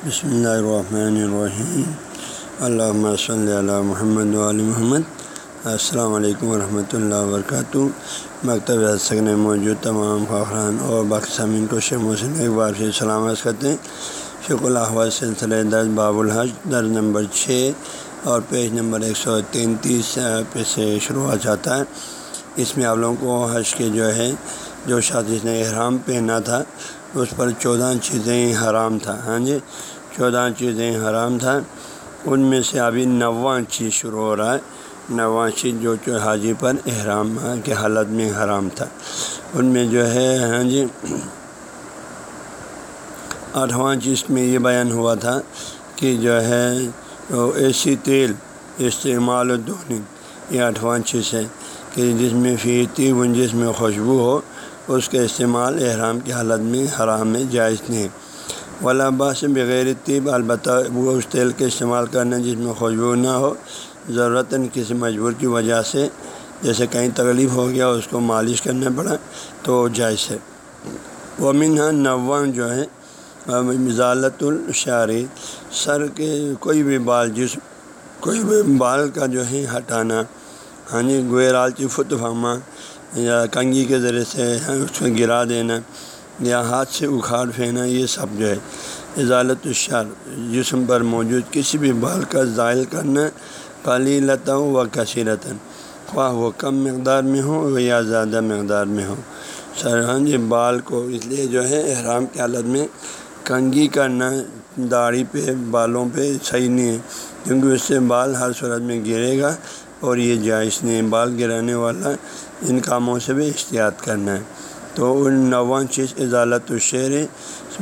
بسم اللہ الرحمن الرحیم علامہ صلی اللہ محمد علیہ محمد السلام علیکم ورحمۃ اللہ وبرکاتہ مکتب سگن موجود تمام خاخران اور باقی سامعین کو شیخ محسن ایک بار سے سلامت کرتے ہیں شکر اللہ سلسلہ دس باب الحج درج نمبر چھ اور پیج نمبر ایک سو تینتیس پہ سے شروع ہو جاتا ہے اس میں آپ لوگوں کو حج کے جو ہے جو شادی نے احرام پہنا تھا اس پر چودہ چیزیں حرام تھا۔ ہاں جی چودہ چیزیں حرام تھا۔ ان میں سے ابھی نواں چیز شروع ہو رہا ہے۔ نواں چیز جو جو حاجی پر احرام کے حالت میں حرام تھا۔ ان میں جو ہے ہاں جی آٹھواں چیز میں یہ بیان ہوا تھا کہ جو ہے، ایسی تیل استعمال و دونی یہ آٹھواں چیز ہے کہ جس میں فی تیب، جس میں خوشبو ہو اس کے استعمال احرام کی حالت میں حرام میں جائز نہیں۔ ولا سے بغیر طیب، البتہ وہ اس تیل کے استعمال کرنا جس میں خوشبو نہ ہو ضرورت کسی مجبور کی وجہ سے جیسے کہیں تکلیف ہو گیا اس کو مالش کرنا پڑا تو جائز ہے۔ وہ منہ نواں جو ہے مزالت الشعری سر کے کوئی بھی بال، جس کوئی بھی بال کا جو ہے ہٹانا یعنی ہاں جی گوئرالچی فت فہما یا کنگھی کے ذریعے سے اس میں گرا دینا، یا ہاتھ سے اکھاڑ پھینا یہ سب جو ہے اضالت الشار جسم پر موجود کسی بھی بال کا زائل کرنا کالی لتا ہوں و کثیرتاً، خواہ وہ کم مقدار میں ہو یا زیادہ مقدار میں ہو۔ سر ہاں جی بال کو اس لیے جو ہے احرام کی حالت میں کنگھی کرنا داڑھی پہ، بالوں پہ صحیح نہیں ہے، کیونکہ اس سے بال ہر صورت میں گرے گا۔ اور یہ جائز نہیں، بال گرانے والا ان کاموں سے بھی احتیاط کرنا ہے۔ تو ان نواں چیز اضالت الشعر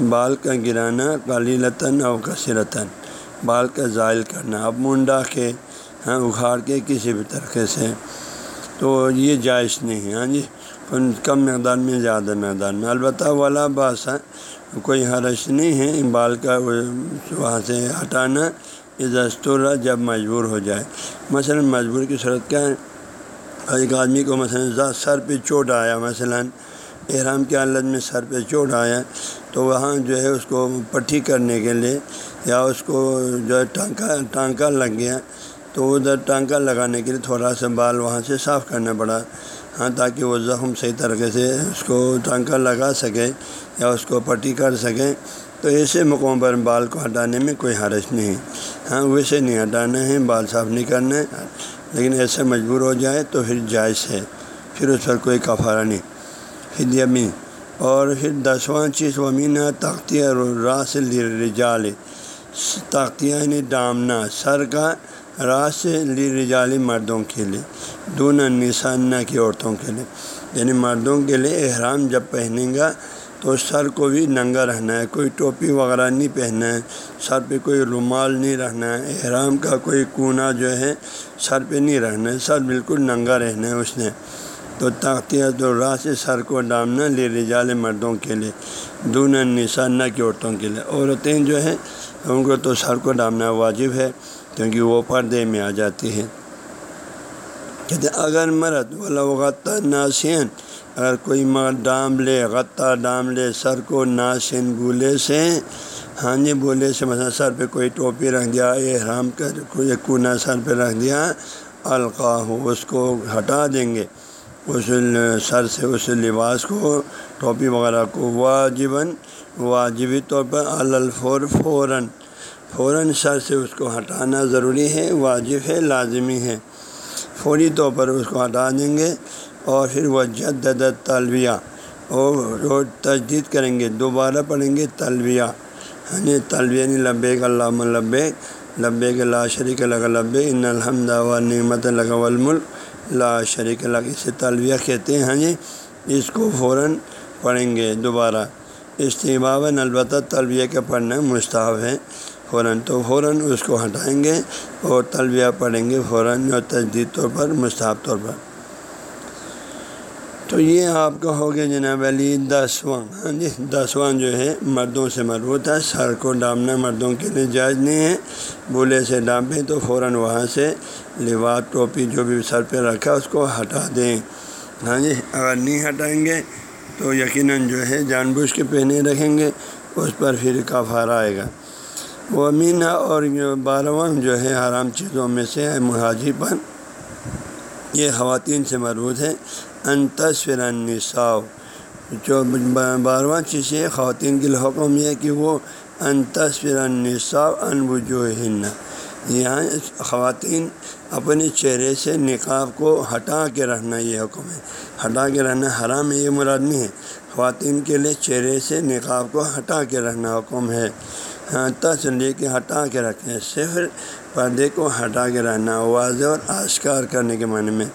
بال کا گرانا کالی لطن اور کثرتاً بال کا زائل کرنا۔ اب منڈا کے ہاں اکھاڑ کے کسی بھی طریقے سے۔ تو یہ جائز نہیں ہے۔ ہاں جی کم مقدار میں زیادہ مقدار میں۔ البتہ والا باس ہے کوئی حرش نہیں ہے۔ بال کا وہاں سے ہٹانا یہ جب مجبور ہو جائے۔ مثلا مجبور کی صورت کیا ہے؟ ایک آدمی کو مثلاً سر پہ چوٹ آیا، مثلاً احرام کی حالت میں سر پہ چوٹ آیا، تو وہاں جو ہے اس کو پٹھی کرنے کے لیے یا اس کو جو ہے ٹانکا ٹانکا لگ گیا۔ تو ادھر ٹانکا لگانے کے لیے تھوڑا سا بال وہاں سے صاف کرنا پڑا ہاں تاکہ وہ زخم صحیح طریقے سے اس کو ٹانکا لگا سکے یا اس کو پٹی کر سکیں تو ایسے موقعوں پر بال کو ہٹانے میں کوئی حرج نہیں۔ ہاں ویسے نہیں ہٹانا ہے، بال صاف نہیں کرنا ہے۔ لیکن ایسے مجبور ہو جائے تو پھر جائز ہے۔ پھر اس پر کوئی کفارہ نہیں۔ پھر یمین۔ اور پھر دسواں چیز، ومین طاقتیہ راس رجال طاقتیہ یعنی ڈامنا سر کا راس لی مردوں کے لیے۔ دون نسانہ کی عورتوں کے لیے۔ یعنی مردوں کے لیے احرام جب پہنیں گا تو سر کو بھی ننگا رہنا ہے، کوئی ٹوپی وغیرہ نہیں پہننا ہے، سر پہ کوئی رومال نہیں رہنا ہے، احرام کا کوئی کونا جو ہے سر پہ نہیں رہنا ہے، سر بالکل ننگا رہنا ہے اس نے۔ تو طاقت و راہ سے سر کو ڈامنا لے رجال مردوں کے لیے دون نشانہ کی عورتوں کے لیے۔ عورتیں جو ہے ان کو تو سر کو ڈامنا واجب ہے، کیونکہ وہ پردے میں آ جاتی ہے کہتے اگر مرد وغت ناسین اگر کوئی ماں ڈام لے غطہ ڈام لے، سر کو ناسن بولے سے ہاں جی بولے سے مثلا سر پہ کوئی ٹوپی رکھ دیا احرام کر کوئی کونا سر پہ رکھ دیا القا ہو اس کو ہٹا دیں گے۔ اس سر سے اس لباس کو، ٹوپی وغیرہ کو واجباً، واجبی طور پر الفور فوراً فوراً سر سے اس کو ہٹانا ضروری ہے، واجب ہے، لازمی ہے۔ فوری طور پر اس کو ہٹا دیں گے۔ اور پھر وہ جد طلبیہ اور تجدید کریں گے، دوبارہ پڑھیں گے طلبیہ یعنی ہاں جی، طلبیہ نہیں، لبیک اللہ لبیک لبیک لا شریک لگ لب ان الحمد و نعمت لگا الملک، لا شریک لگ اسے طلبیہ کہتے ہیں ہاں جی اس کو فوراً پڑھیں گے دوبارہ۔ استباباً البتہ طلبیہ کا پڑھنا مستحب ہے فوراً تو فوراً اس کو ہٹائیں گے اور طلبیہ پڑھیں گے فوراً اور تجدید طور پر، مستحب طور پر۔ تو یہ آپ کا ہو گیا جناب علی دسواں ہاں جی دسواں جو ہے مردوں سے مربوط ہے، سر کو ڈامنا مردوں کے لیے جائز نہیں ہے۔ بولے سے ڈانپیں تو فوراً وہاں سے لباس، ٹوپی جو بھی سر پہ رکھا اس کو ہٹا دیں۔ ہاں جی اگر نہیں ہٹائیں گے تو یقیناً جو ہے جان بوجھ کے پہنے رکھیں گے، اس پر پھر کافار آئے گا۔ وہ مینا اور بارہواں جو ہے حرام چیزوں میں سے ہے مہاجی پر یہ خواتین سے مربوط ہے ان النساء۔ جو بارہواں چیز ہے، خواتین کے حکم یہ کہ وہ ان تصور النساء ان وجوہن۔ یہاں خواتین اپنے چہرے سے نقاب کو ہٹا کے رہنا یہ حکم ہے۔ ہٹا کے رہنا حرام ہے، یہ مراد نہیں ہے۔ خواتین کے لیے چہرے سے نقاب کو ہٹا کے رہنا حکم ہے۔ ہاں تس لے کے ہٹا کے رکھیں صرف پردے کو ہٹا کے رہنا، واضح اور آشکار کرنے کے معنی میں۔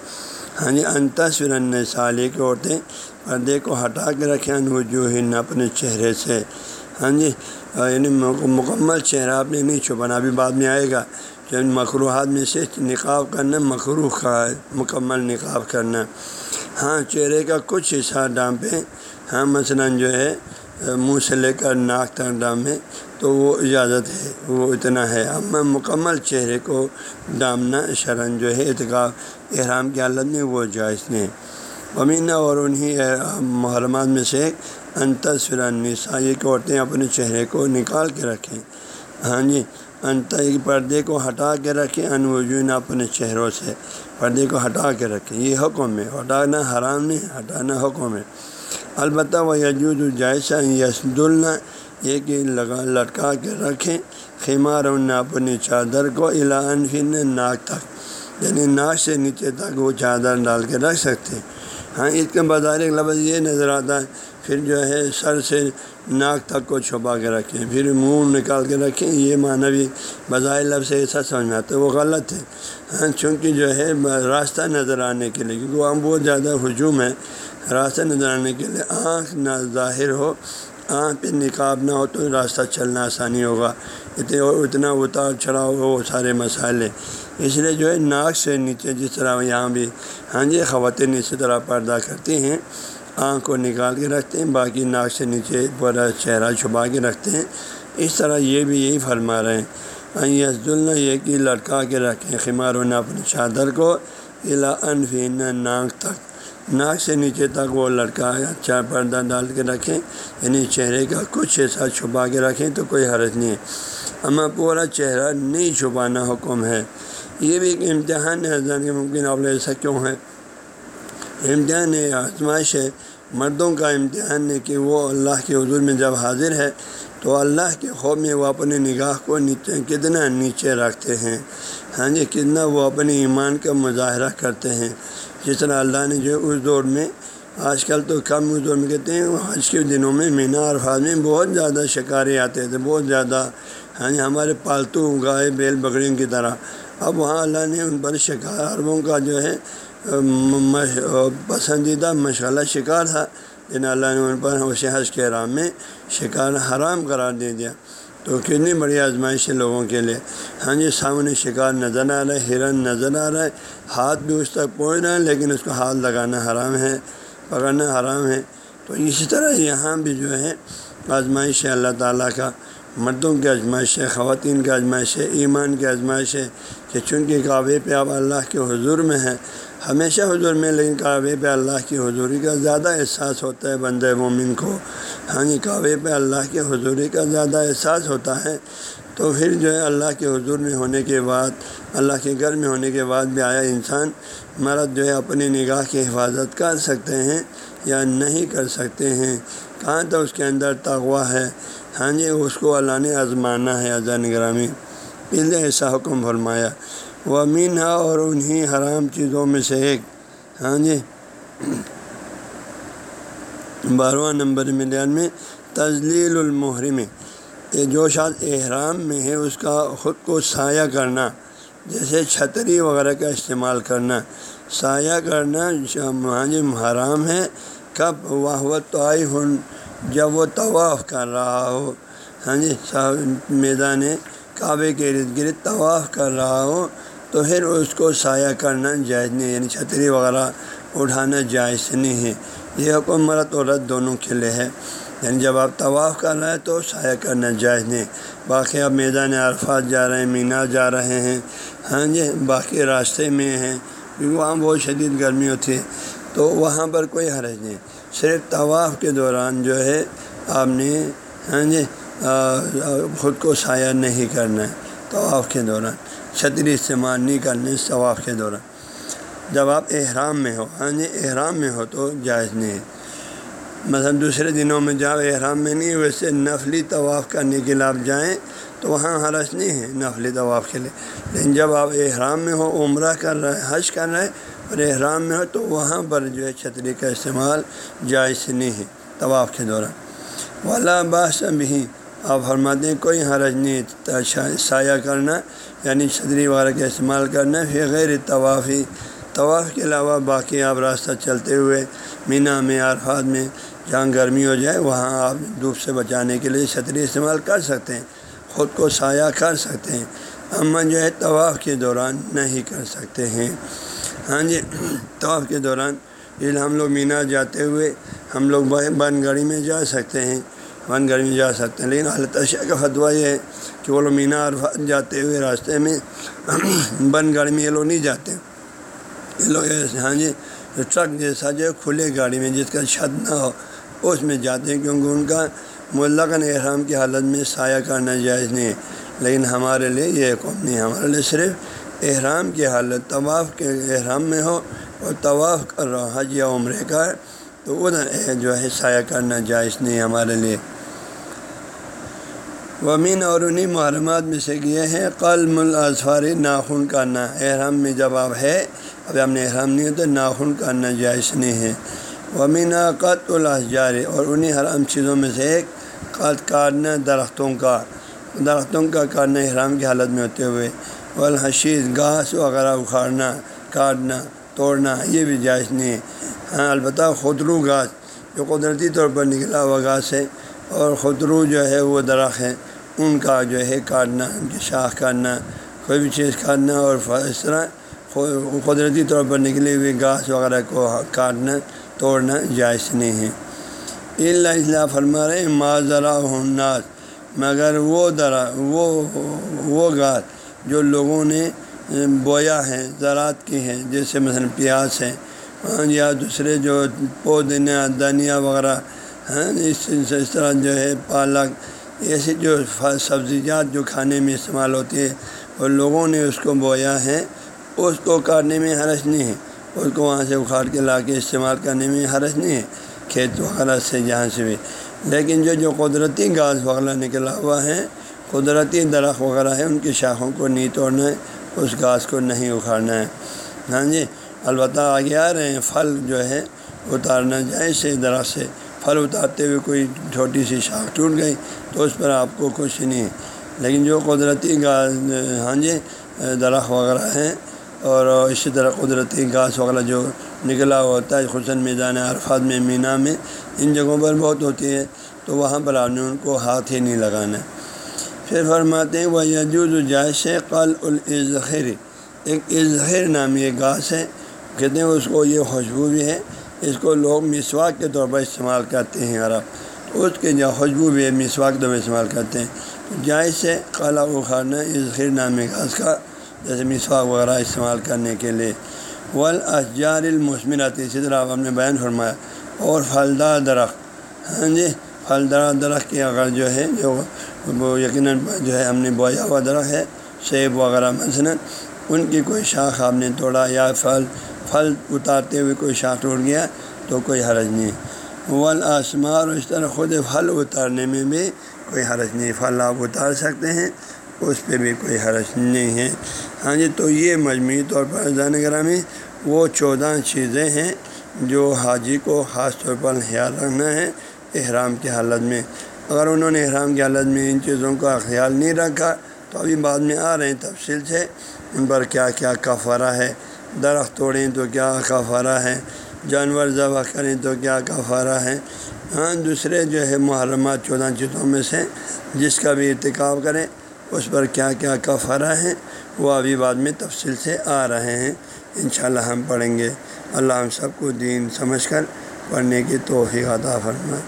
ہاں جی انتصر سالے کی عورتیں پردے کو ہٹا کے رکھیں وجوہ اپنے چہرے سے۔ ہاں جی یعنی مکمل چہرہ آپ نے نہیں چھپانا ابھی بعد میں آئے گا۔ جب مخروحات میں سے نقاب کرنا، مخروح کا ہے مکمل نقاب کرنا۔ ہاں چہرے کا کچھ حصہ ڈام پہ ہاں مثلاً جو ہے منہ سے لے کر ناک تک ڈام تو وہ اجازت ہے، وہ اتنا ہے۔ اب مکمل چہرے کو ڈامنا شرن جو ہے اتقاف احرام کی حالت میں وہ جائز نہیں۔ امینہ اور انہیں محرمات میں سے انتصر النساء یہ کہ عورتیں اپنے چہرے کو نکال کے رکھیں۔ ہاں جی انت پردے کو ہٹا کے رکھیں، ان وجون اپنے چہروں سے پردے کو ہٹا کے رکھیں۔ یہ حکم ہے، ہٹانا حرام نہیں، ہٹانا حکم ہے۔ البتہ وہ یجود جائسہ یسد اللہ یہ کہ لگا لٹکا کے رکھیں۔ خیمار اپنی چادر کو الافن ناک تک یعنی ناک سے نیچے تک وہ چادر ڈال کے رکھ سکتے۔ ہاں اس کے بظاہر ایک لفظ یہ نظر آتا ہے پھر جو ہے سر سے ناک تک کو چھپا کے رکھیں، پھر منہ نکال کے رکھیں، یہ معنی بھی بظاہر لفظ ایسا سمجھ میں آتا ہے، وہ غلط ہے۔ ہاں چونکہ جو ہے راستہ نظر آنے کے لیے، کیونکہ وہاں بہت زیادہ ہجوم ہے، راستہ نظر آنے کے لیے آنکھ نہ ظاہر ہو، آنکھ پہ نکاب نہ ہو تو راستہ چلنا آسانی ہوگا۔ اتنے اتنا اتار چڑھاؤ وہ سارے مسائل ہیں۔ اس لیے جو ہے ناک سے نیچے جس طرح یہاں بھی ہاں جی خواتین اسی طرح پردہ کرتی ہیں۔ آنکھ کو نکال کے رکھتے ہیں، باقی ناک سے نیچے پورا چہرہ چھپا کے رکھتے ہیں۔ اس طرح یہ بھی یہی فرما رہے ہیں۔ یس اللہ یہ کہ لٹکا کے رکھیں خمار ہونا اپنی چادر کو۔ الا انفین ناک تک۔ ناک سے نیچے تک وہ لڑکا اچھا پردہ ڈال کے رکھیں۔ یعنی چہرے کا کچھ ایسا چھپا کے رکھیں تو کوئی حرج نہیں ہے۔ ہمیں پورا چہرہ نہیں چھپانا حکم ہے۔ یہ بھی ایک امتحان ہے کہ ممکن آپ ایسا کیوں ہے امتحان ہے، آزمائش ہے، مردوں کا امتحان ہے کہ وہ اللہ کے حضور میں جب حاضر ہے تو اللہ کے خوف میں وہ اپنے نگاہ کو نیچے کتنا نیچے رکھتے ہیں۔ ہاں جی کتنا وہ اپنے ایمان کا مظاہرہ کرتے ہیں۔ جس طرح اللہ نے جو اس دور میں، آج کل تو کم اس دور میں کہتے ہیں، آج کے دنوں میں مینا اور فاض میں بہت زیادہ شکاری آتے تھے، بہت زیادہ۔ ہاں جی ہمارے پالتو گائے بیل بکریوں کی طرح۔ اب وہاں اللہ نے ان پر شکار، عربوں کا جو ہے پسندیدہ مشغلہ شکار تھا۔ جن اللہ نے ان پر حج کے رام میں شکار حرام قرار دے دیا۔ تو کتنی بڑی آزمائش ہے لوگوں کے لیے۔ ہاں جی سامنے شکار نظر آ رہا ہے، ہرن نظر آ رہا ہے۔ ہاتھ بھی اس تک پہنچ رہا ہے، لیکن اس کو ہاتھ لگانا حرام ہے، پکڑنا حرام ہے۔ تو اسی طرح یہاں بھی جو ہے، آزمائش ہے اللہ تعالیٰ کا۔ مردوں کی آزمائش ہے، خواتین کی آزمائش ہے، ایمان کی آزمائش ہے کہ چونکہ کعبے پہ آپ اللہ کے حضور میں ہیں ہمیشہ حضور میں لیکن کعبے پہ اللہ کی حضوری کا زیادہ احساس ہوتا ہے بند مومن کو۔ ہاں جی کعبے پہ اللہ کے حضوری کا زیادہ احساس ہوتا ہے۔ تو پھر جو ہے اللہ کے حضور میں ہونے کے بعد، اللہ کے گھر میں ہونے کے بعد بھی آیا انسان، مرد جو ہے اپنی نگاہ کی حفاظت کر سکتے ہیں یا نہیں کر سکتے ہیں۔ کہاں تو اس کے اندر تغوا ہے؟ ہاں جی اس کو اللہ نے آزمانا ہے، اذان گرامی۔ پہلے ایسا حکم فرمایا۔ وہ امین ہے اور انہیں حرام چیزوں میں سے ایک۔ ہاں جی۔ بارہواں نمبر ملیان میں تزلیل المحرم۔ یہ جو شاید احرام میں ہے، اس کا خود کو سایہ کرنا، جیسے چھتری وغیرہ کا استعمال کرنا۔ سایہ کرنا ہاں جی حرام ہے۔ کب؟ واہ تو ہن جب وہ طواف کر رہا ہو۔ ہاں جی میدان کعبے کے ارد گرد طواف کر رہا ہو۔ تو پھر اس کو سایہ کرنا جائز نہیں یعنی چھتری وغیرہ اٹھانا جائز نہیں ہے۔ یہ حکم مرد عورت دونوں کے لیے ہے۔ یعنی جب آپ طواف کر رہے ہیں تو سایہ کرنا جائز نہیں۔ باقی آپ میدان عرفات جا رہے ہیں، مینا جا رہے ہیں۔ ہاں جی باقی راستے میں ہیں۔ کیونکہ وہاں بہت شدید گرمی ہوتی ہے، تو وہاں پر کوئی حرج نہیں۔ صرف طواف کے دوران جو ہے، آپ نے ہاں جی خود کو سایہ نہیں کرنا ہے طواف کے دوران۔ چھتری استعمال نہیں کرنے طواف کے دوران۔ جب آپ احرام میں ہو ہاں جی احرام میں ہو تو جائز نہیں۔ ہے مثلا دوسرے دنوں میں جب احرام میں نہیں ویسے نفلی طواف کرنے کے لیے آپ جائیں، تو وہاں حرج نہیں ہے نفلی طواف کے لیے۔ لیکن جب آپ احرام میں ہو، عمرہ کر رہے ہیں حج کر رہے، اور احرام میں ہو، تو وہاں پر جو ہے چھتری کا استعمال جائز نہیں ہے طواف کے دوران۔ والا باس بھی آپ فرماتے ہیں، کوئی حرج نہیں سایہ کرنا۔ یعنی چھتری وغیرہ کا استعمال کرنا پھر غیر طوافی طواف کے علاوہ باقی آپ راستہ چلتے ہوئے مینا میں، عرفات میں جہاں گرمی ہو جائے، وہاں آپ دھوپ سے بچانے کے لیے چھتری استعمال کر سکتے ہیں، خود کو سایہ کر سکتے ہیں۔ اما جو ہے، طواف کے دوران نہیں کر سکتے ہیں۔ ہاں جی طواف کے دوران ہم لوگ مینا جاتے ہوئے ہم لوگ بن گاڑی میں جا سکتے ہیں۔ بن گاڑی میں جا سکتے ہیں، لیکن حالت اشیاء کا فتویٰ یہ ہے کہ وہ لوگ مینا عرفات جاتے ہوئے راستے میں بن گاڑی میں یہ لوگ نہیں جاتے۔ یہ لوگ ہاں جی ٹرک جیسا جو کھلے گاڑی میں جس کا چھت نہ ہو، اس میں جاتے ہیں کیونکہ ان کا ملکن احرام کی حالت میں سایہ کرنا جائز نہیں ہے۔ لیکن ہمارے لیے یہ قوم نہیں ہے۔ ہمارے لیے صرف احرام کی حالت، طواف کے احرام میں ہو اور طواف کر رہا حج یا عمرے کا، تو ادھر جو ہے سایہ کرنا جائز نہیں ہے ہمارے لیے۔ ومین اور انہیں محرمات میں سے یہ ہے قلم الاظفاری ناخن کرنا احرام میں جب آپ ہے ابھی ہم نے احرام نہیں ہے تو ناخن کرنا جائز نہیں ہے۔ ومین قط الحجار اور انہیں حرام چیزوں میں سے ایک قط کاٹنا درختوں کا۔ درختوں کا کاٹنا احرام کی حالت میں ہوتے ہوئے۔ والحشیز گھاس وغیرہ اکھاڑنا، کاٹنا، توڑنا، یہ بھی جائز نہیں ہے۔ ہاں البتہ خدرو گھاس جو قدرتی طور پر نکلا ہوا گھاس ہے، اور خدرو جو ہے، وہ درخت ہے۔ ان کا جو ہے کاٹنا، ان کی شاخ کاٹنا، کوئی بھی چیز کاٹنا اور اس طرح قدرتی طور پر نکلی ہوئی گھاس وغیرہ کو کاٹنا، توڑنا جائز نہیں ہے۔ اللہ اصلاح فرما رہے معذرا ہناس مگر وہ درا وہ وہ گھاس جو لوگوں نے بویا ہے، زراعت کی ہے، جیسے مثلاً پیاز ہے ہاں، یا دوسرے جو پودنا دھنیا وغیرہ ہیں اس طرح جو ہے پالک ایسی جو سبزیجات جو کھانے میں استعمال ہوتی ہے اور لوگوں نے اس کو بویا ہے اس کو کاٹنے میں حرج نہیں ہے۔ اس کو وہاں سے اکھاڑ کے لا کے استعمال کرنے میں حرج نہیں ہے، کھیت وغیرہ سے، جہاں سے بھی۔ لیکن جو جو قدرتی گھاس وغیرہ نکلا ہوا ہے، قدرتی درخت وغیرہ ہے ان کی شاخوں کو نہیں توڑنا ہے، اس گھاس کو نہیں اکھاڑنا ہے۔ ہاں جی البتہ آگے آ رہے ہیں، پھل جو ہے اتارنا جائے سے درخت سے۔ پھل اتارتے ہوئے کوئی چھوٹی سی شاخ ٹوٹ گئی تو اس پر آپ کو کچھ نہیں۔ ہے لیکن جو قدرتی گھاس ہاں جی درخت وغیرہ ہیں اور اسی طرح قدرتی گھاس وغیرہ جو نکلا ہوتا ہے خصاً میدان عرفات میں، مینا میں، ان جگہوں پر بہت ہوتی ہے تو وہاں پر آپ نے ان کو ہاتھ ہی نہیں لگانا۔ پھر فرماتے ہیں وہ یجوز جائش قل الظہر ایک اظہر نامی ایک گھاس ہے، کہتے ہیں اس کو یہ خوشبو بھی ہے اس کو لوگ مسواک کے طور پر استعمال کرتے ہیں عرب اس کے جو خوشبو بھی مسواک طور پر استعمال کرتے ہیں۔ جائز سے قلع اخارنا اظہر نامی گھاس کا جیسے مسواک وغیرہ استعمال کرنے کے لیے۔ ول اشجار المسمرات اسی طرح آپ نے بیان فرمایا۔ اور پھلدار درخت ہاں جی پھلدار درخت کی اگر جو ہے، جو وہ یقیناً جو ہے ہم نے بویا ہوا درخت ہے، سیب وغیرہ مثلاً، ان کی کوئی شاخ آپ نے توڑا یا پھل پھل اتارتے ہوئے کوئی شاخ ٹوٹ گیا تو کوئی حرج نہیں۔ ول آسمار اس طرح خود پھل اتارنے میں بھی کوئی حرج نہیں۔ پھل آپ اتار سکتے ہیں، اس پہ بھی کوئی حرج نہیں ہے۔ ہاں جی تو یہ مجموعی طور پر زان گرامی، وہ چودہ چیزیں ہیں جو حاجی کو خاص طور پر خیال رکھنا ہے احرام کی حالت میں۔ اگر انہوں نے احرام کی حالت میں ان چیزوں کا خیال نہیں رکھا تو ابھی بعد میں آ رہے ہیں تفصیل سے ان پر کیا کیا کفارہ ہے۔ درخت توڑیں تو کیا کفارہ ہے جانور ذبح کریں تو کیا کفارہ ہے ہاں دوسرے جو ہے محرمات چودہ چیزوں میں سے جس کا بھی ارتکاب کریں، اس پر کیا کیا کفارہ ہے وہ ابھی بعد میں تفصیل سے آ رہے ہیں۔ انشاءاللہ ہم پڑھیں گے۔ اللہ ہم سب کو دین سمجھ کر پڑھنے کی توفیق عطا فرمائے۔